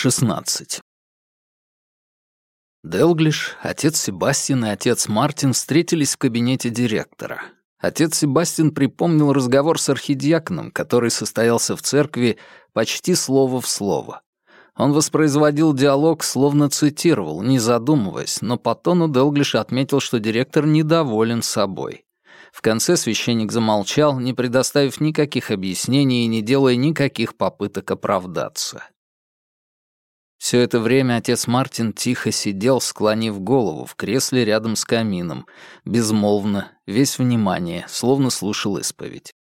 16. Делглиш, отец Себастьян и отец Мартин встретились в кабинете директора. Отец Себастьян припомнил разговор с архидиаконом, который состоялся в церкви почти слово в слово. Он воспроизводил диалог, словно цитировал, не задумываясь, но по тону Делглиш отметил, что директор недоволен собой. В конце священник замолчал, не предоставив никаких объяснений и не делая никаких попыток оправдаться. Все это время отец Мартин тихо сидел, склонив голову в кресле рядом с камином, безмолвно, весь внимание, словно слушал исповедь.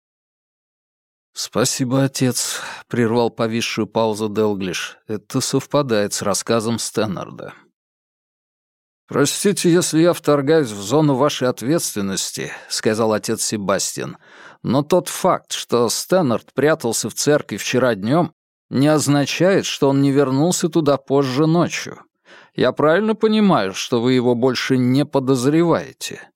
«Спасибо, отец», — прервал повисшую паузу Делглиш. «Это совпадает с рассказом Стэннарда». «Простите, если я вторгаюсь в зону вашей ответственности», — сказал отец Себастьян, «но тот факт, что Стэннард прятался в церкви вчера днем, не означает, что он не вернулся туда позже ночью. Я правильно понимаю, что вы его больше не подозреваете?»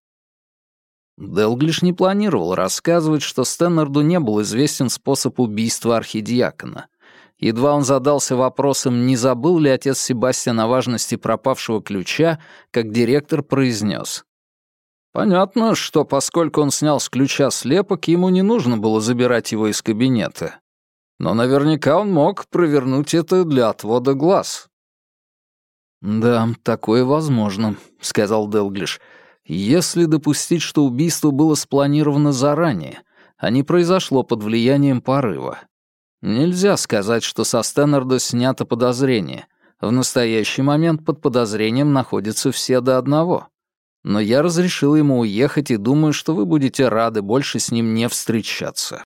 Делглиш не планировал рассказывать, что Стэннарду не был известен способ убийства архидиакона. Едва он задался вопросом, не забыл ли отец Себастьян о важности пропавшего ключа, как директор произнес. «Понятно, что поскольку он снял с ключа слепок, ему не нужно было забирать его из кабинета. Но наверняка он мог провернуть это для отвода глаз». «Да, такое возможно», — сказал Делглиш. «Если допустить, что убийство было спланировано заранее, а не произошло под влиянием порыва. Нельзя сказать, что со Стэннерда снято подозрение. В настоящий момент под подозрением находятся все до одного. Но я разрешил ему уехать и думаю, что вы будете рады больше с ним не встречаться».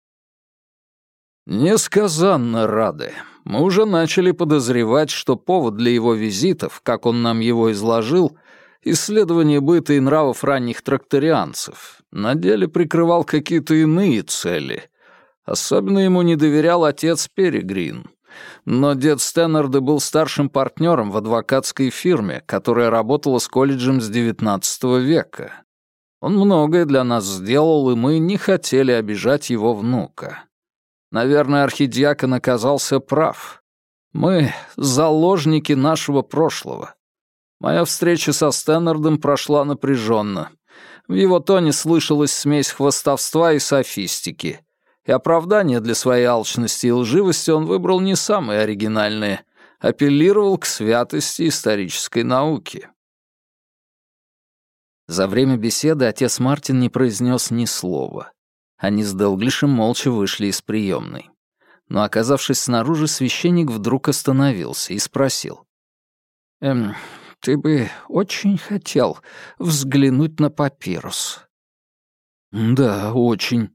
«Несказанно рады. Мы уже начали подозревать, что повод для его визитов, как он нам его изложил, исследование быта и нравов ранних тракторианцев, на деле прикрывал какие-то иные цели. Особенно ему не доверял отец Перегрин. Но дед Стэннерда был старшим партнером в адвокатской фирме, которая работала с колледжем с XIX века. Он многое для нас сделал, и мы не хотели обижать его внука. Наверное, архидиакон оказался прав. Мы — заложники нашего прошлого. Моя встреча со Стэннардом прошла напряженно. В его тоне слышалась смесь хвостовства и софистики. И оправдание для своей алчности и лживости он выбрал не самые оригинальные, апеллировал к святости исторической науки. За время беседы отец Мартин не произнес ни слова. Они с Делглишем молча вышли из приемной. Но, оказавшись снаружи, священник вдруг остановился и спросил. «Эм, ты бы очень хотел взглянуть на папирус?» «Да, очень.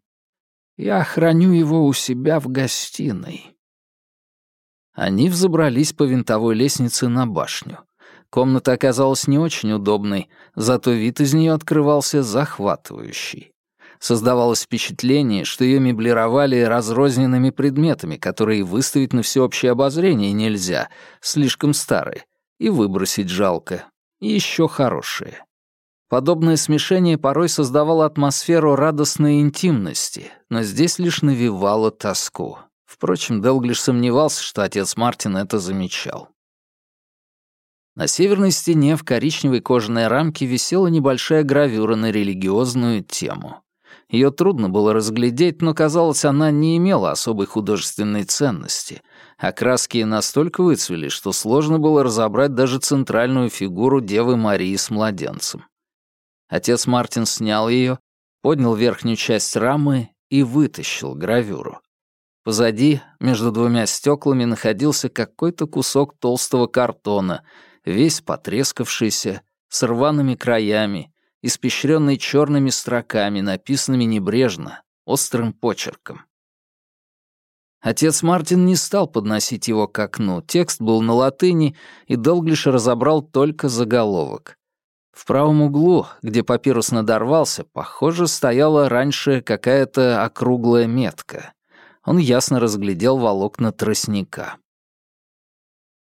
Я храню его у себя в гостиной». Они взобрались по винтовой лестнице на башню. Комната оказалась не очень удобной, зато вид из нее открывался захватывающий. Создавалось впечатление, что ее меблировали разрозненными предметами, которые выставить на всеобщее обозрение нельзя, слишком старые, и выбросить жалко, и еще хорошие. Подобное смешение порой создавало атмосферу радостной интимности, но здесь лишь навевало тоску. Впрочем, Делглиш сомневался, что отец Мартин это замечал. На северной стене в коричневой кожаной рамке висела небольшая гравюра на религиозную тему. Ее трудно было разглядеть, но, казалось, она не имела особой художественной ценности, а краски настолько выцвели, что сложно было разобрать даже центральную фигуру Девы Марии с младенцем. Отец Мартин снял ее, поднял верхнюю часть рамы и вытащил гравюру. Позади, между двумя стеклами, находился какой-то кусок толстого картона, весь потрескавшийся, с рваными краями, испещренный черными строками, написанными небрежно, острым почерком. Отец Мартин не стал подносить его к окну. Текст был на латыни, и Долглиш разобрал только заголовок. В правом углу, где папирус надорвался, похоже, стояла раньше какая-то округлая метка. Он ясно разглядел волокна тростника.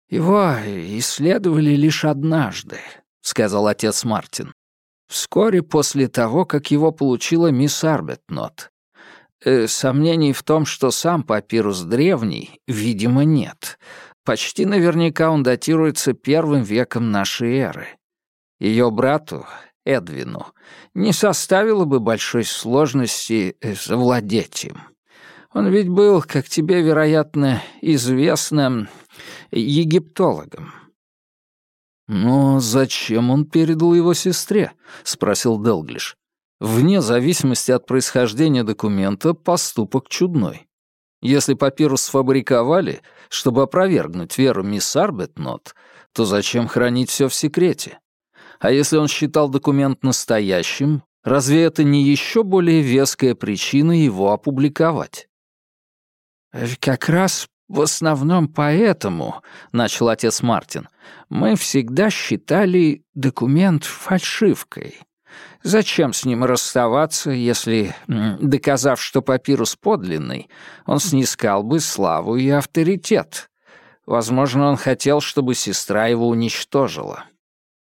«Его исследовали лишь однажды», — сказал отец Мартин вскоре после того, как его получила мисс Арбетнот. Э, сомнений в том, что сам папирус древний, видимо, нет. почти наверняка он датируется первым веком нашей эры. Ее брату, Эдвину, не составило бы большой сложности э, завладеть им. Он ведь был, как тебе, вероятно, известно, египтологом. «Но зачем он передал его сестре?» — спросил Делглиш. «Вне зависимости от происхождения документа, поступок чудной. Если папирус сфабриковали, чтобы опровергнуть веру мисс Арбетнот, то зачем хранить все в секрете? А если он считал документ настоящим, разве это не еще более веская причина его опубликовать? «Как раз в основном поэтому», — начал отец Мартин, «мы всегда считали документ фальшивкой. Зачем с ним расставаться, если, доказав, что папирус подлинный, он снискал бы славу и авторитет? Возможно, он хотел, чтобы сестра его уничтожила.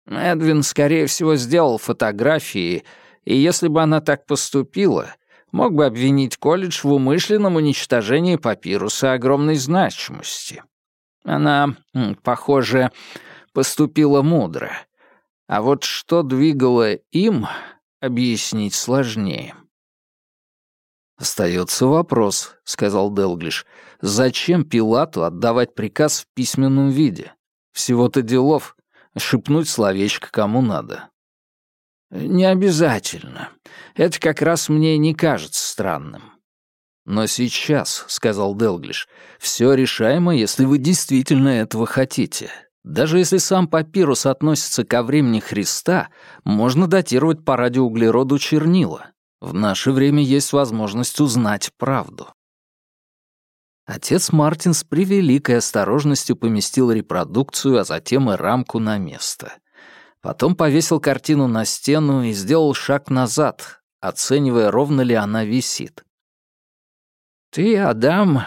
Эдвин, скорее всего, сделал фотографии, и если бы она так поступила, мог бы обвинить колледж в умышленном уничтожении папируса огромной значимости. Она, похоже, поступила мудро. А вот что двигало им, объяснить сложнее. «Остается вопрос», — сказал Делглиш. «Зачем Пилату отдавать приказ в письменном виде? Всего-то делов. Шепнуть словечко кому надо». «Не обязательно. Это как раз мне не кажется странным». «Но сейчас», — сказал Делглиш, — «все решаемо, если вы действительно этого хотите. Даже если сам папирус относится ко времени Христа, можно датировать по радиоуглероду чернила. В наше время есть возможность узнать правду. Отец Мартин с превеликой осторожностью поместил репродукцию, а затем и рамку на место. Потом повесил картину на стену и сделал шаг назад, оценивая, ровно ли она висит. «Ты, Адам,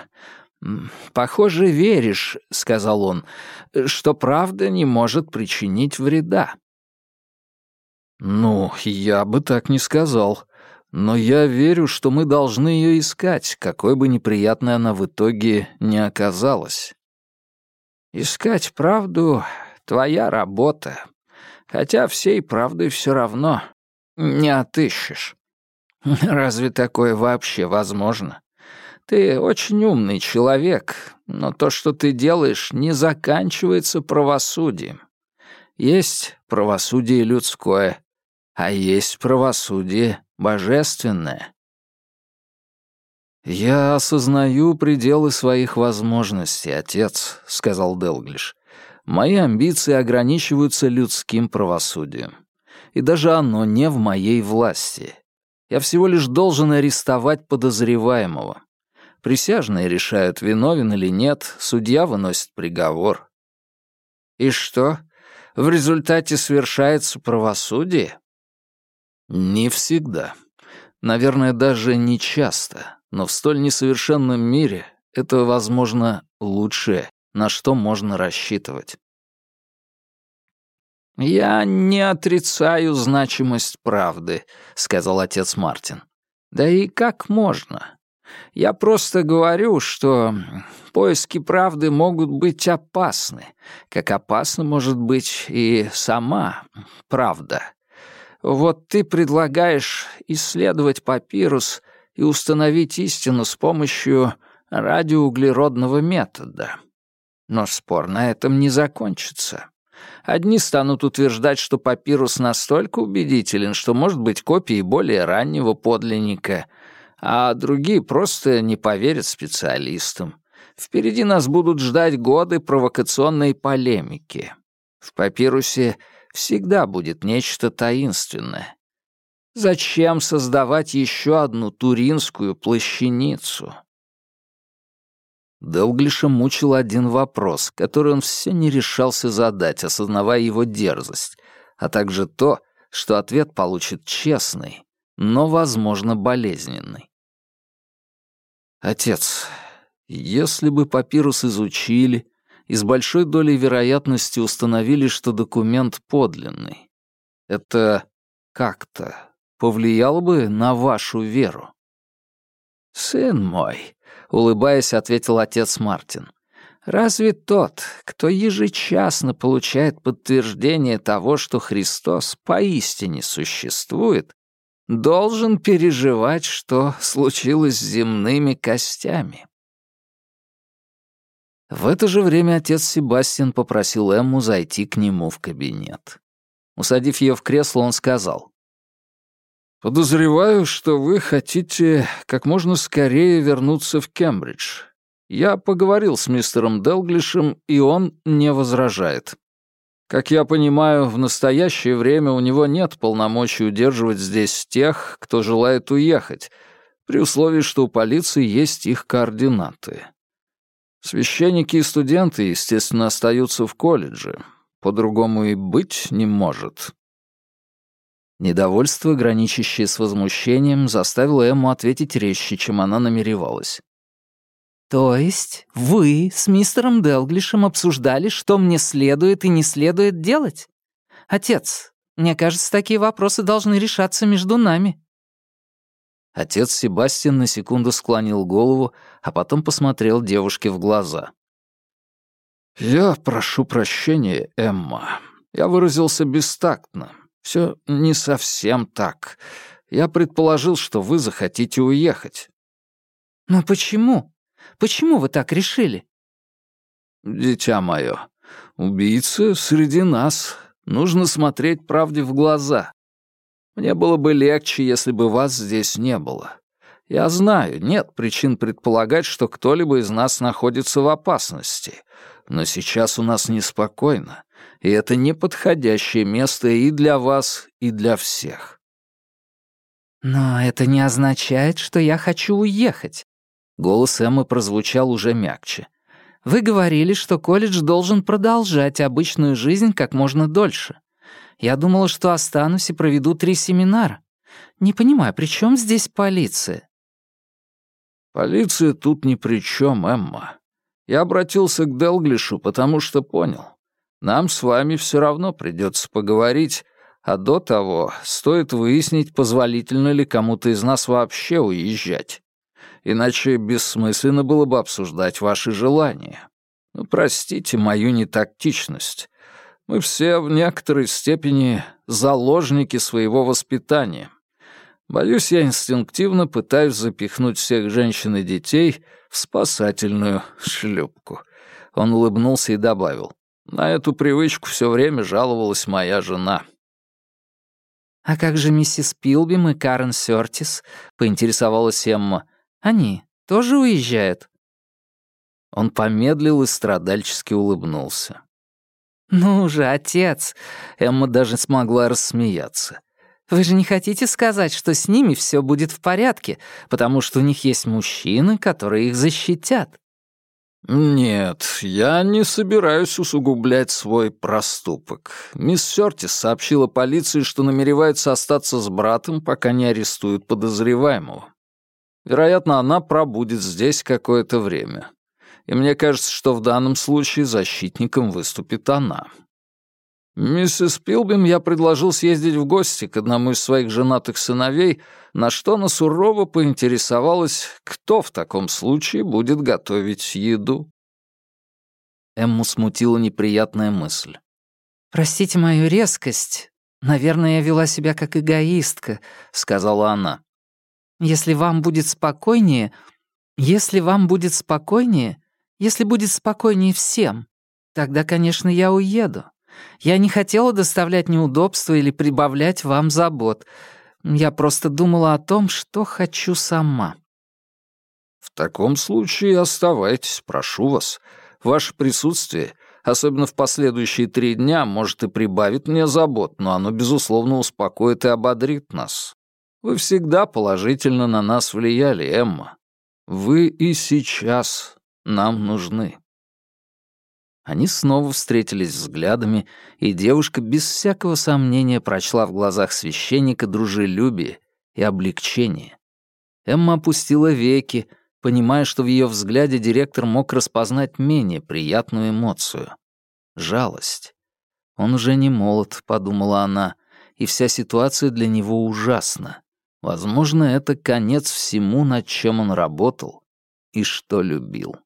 «Похоже, веришь», — сказал он, — «что правда не может причинить вреда». «Ну, я бы так не сказал. Но я верю, что мы должны ее искать, какой бы неприятной она в итоге не оказалась». «Искать правду — твоя работа. Хотя всей правды все равно не отыщешь. Разве такое вообще возможно?» Ты очень умный человек, но то, что ты делаешь, не заканчивается правосудием. Есть правосудие людское, а есть правосудие божественное. «Я осознаю пределы своих возможностей, отец», — сказал Делглиш. «Мои амбиции ограничиваются людским правосудием. И даже оно не в моей власти. Я всего лишь должен арестовать подозреваемого. Присяжные решают, виновен или нет, судья выносит приговор. И что? В результате совершается правосудие? Не всегда. Наверное, даже не часто. Но в столь несовершенном мире это, возможно, лучшее, на что можно рассчитывать. «Я не отрицаю значимость правды», — сказал отец Мартин. «Да и как можно? Я просто говорю, что поиски правды могут быть опасны, как опасна может быть и сама правда. Вот ты предлагаешь исследовать папирус и установить истину с помощью радиоуглеродного метода. Но спор на этом не закончится. Одни станут утверждать, что папирус настолько убедителен, что может быть копией более раннего подлинника — а другие просто не поверят специалистам. Впереди нас будут ждать годы провокационной полемики. В папирусе всегда будет нечто таинственное. Зачем создавать еще одну туринскую плащаницу? Делглиша мучил один вопрос, который он все не решался задать, осознавая его дерзость, а также то, что ответ получит честный, но, возможно, болезненный. «Отец, если бы папирус изучили и с большой долей вероятности установили, что документ подлинный, это как-то повлияло бы на вашу веру?» «Сын мой», — улыбаясь, ответил отец Мартин, Разве тот, кто ежечасно получает подтверждение того, что Христос поистине существует, должен переживать, что случилось с земными костями? В это же время отец Себастьян попросил Эмму зайти к нему в кабинет. Усадив ее в кресло, он сказал. «Подозреваю, что вы хотите как можно скорее вернуться в Кембридж. Я поговорил с мистером Делглишем, и он не возражает. Как я понимаю, в настоящее время у него нет полномочий удерживать здесь тех, кто желает уехать, при условии, что у полиции есть их координаты. Священники и студенты, естественно, остаются в колледже. По-другому и быть не может. Недовольство, граничащее с возмущением, заставило Эмму ответить резче, чем она намеревалась. «То есть вы с мистером Делглишем обсуждали, что мне следует и не следует делать? Отец, мне кажется, такие вопросы должны решаться между нами». Отец Себастьян на секунду склонил голову, а потом посмотрел девушке в глаза. «Я прошу прощения, Эмма. Я выразился бестактно. Все не совсем так. Я предположил, что вы захотите уехать». «Но почему? Почему вы так решили?» «Дитя мое, убийца среди нас. Нужно смотреть правде в глаза. Мне было бы легче, если бы вас здесь не было. Я знаю, нет причин предполагать, что кто-либо из нас находится в опасности. Но сейчас у нас неспокойно, и это неподходящее место и для вас, и для всех. Но это не означает, что я хочу уехать. Голос Эммы прозвучал уже мягче. Вы говорили, что колледж должен продолжать обычную жизнь как можно дольше. Я думала, что останусь и проведу три семинара. Не понимаю, при чем здесь полиция?» «Полиция тут ни при чем, Эмма. Я обратился к Делглишу, потому что понял. Нам с вами все равно придется поговорить, а до того стоит выяснить, позволительно ли кому-то из нас вообще уезжать. Иначе бессмысленно было бы обсуждать ваши желания. Ну, простите мою нетактичность. Мы все в некоторой степени заложники своего воспитания. Боюсь, я инстинктивно пытаюсь запихнуть всех женщин и детей в спасательную шлюпку. Он улыбнулся и добавил. На эту привычку все время жаловалась моя жена. «А как же миссис Пилбим и Карен Сёртис?» — поинтересовалась Эмма. «Они тоже уезжают?» Он помедлил и страдальчески улыбнулся. «Ну же, отец!» Эмма даже смогла рассмеяться. «Вы же не хотите сказать, что с ними все будет в порядке, потому что у них есть мужчины, которые их защитят?» «Нет, я не собираюсь усугублять свой проступок. Мисс Сёртис сообщила полиции, что намеревается остаться с братом, пока не арестуют подозреваемого. Вероятно, она пробудет здесь какое-то время и мне кажется, что в данном случае защитником выступит она. Миссис Пилбим я предложил съездить в гости к одному из своих женатых сыновей, на что она сурово поинтересовалась, кто в таком случае будет готовить еду. Эмму смутила неприятная мысль. «Простите мою резкость. Наверное, я вела себя как эгоистка», — сказала она. «Если вам будет спокойнее... Если вам будет спокойнее, если будет спокойнее всем, тогда, конечно, я уеду. Я не хотела доставлять неудобства или прибавлять вам забот. Я просто думала о том, что хочу сама». «В таком случае оставайтесь, прошу вас. Ваше присутствие, особенно в последующие три дня, может и прибавит мне забот, но оно, безусловно, успокоит и ободрит нас. Вы всегда положительно на нас влияли, Эмма. Вы и сейчас нам нужны». Они снова встретились взглядами, и девушка без всякого сомнения прочла в глазах священника дружелюбие и облегчение. Эмма опустила веки, понимая, что в ее взгляде директор мог распознать менее приятную эмоцию — жалость. «Он уже не молод», — подумала она, и вся ситуация для него ужасна. Возможно, это конец всему, над чем он работал и что любил.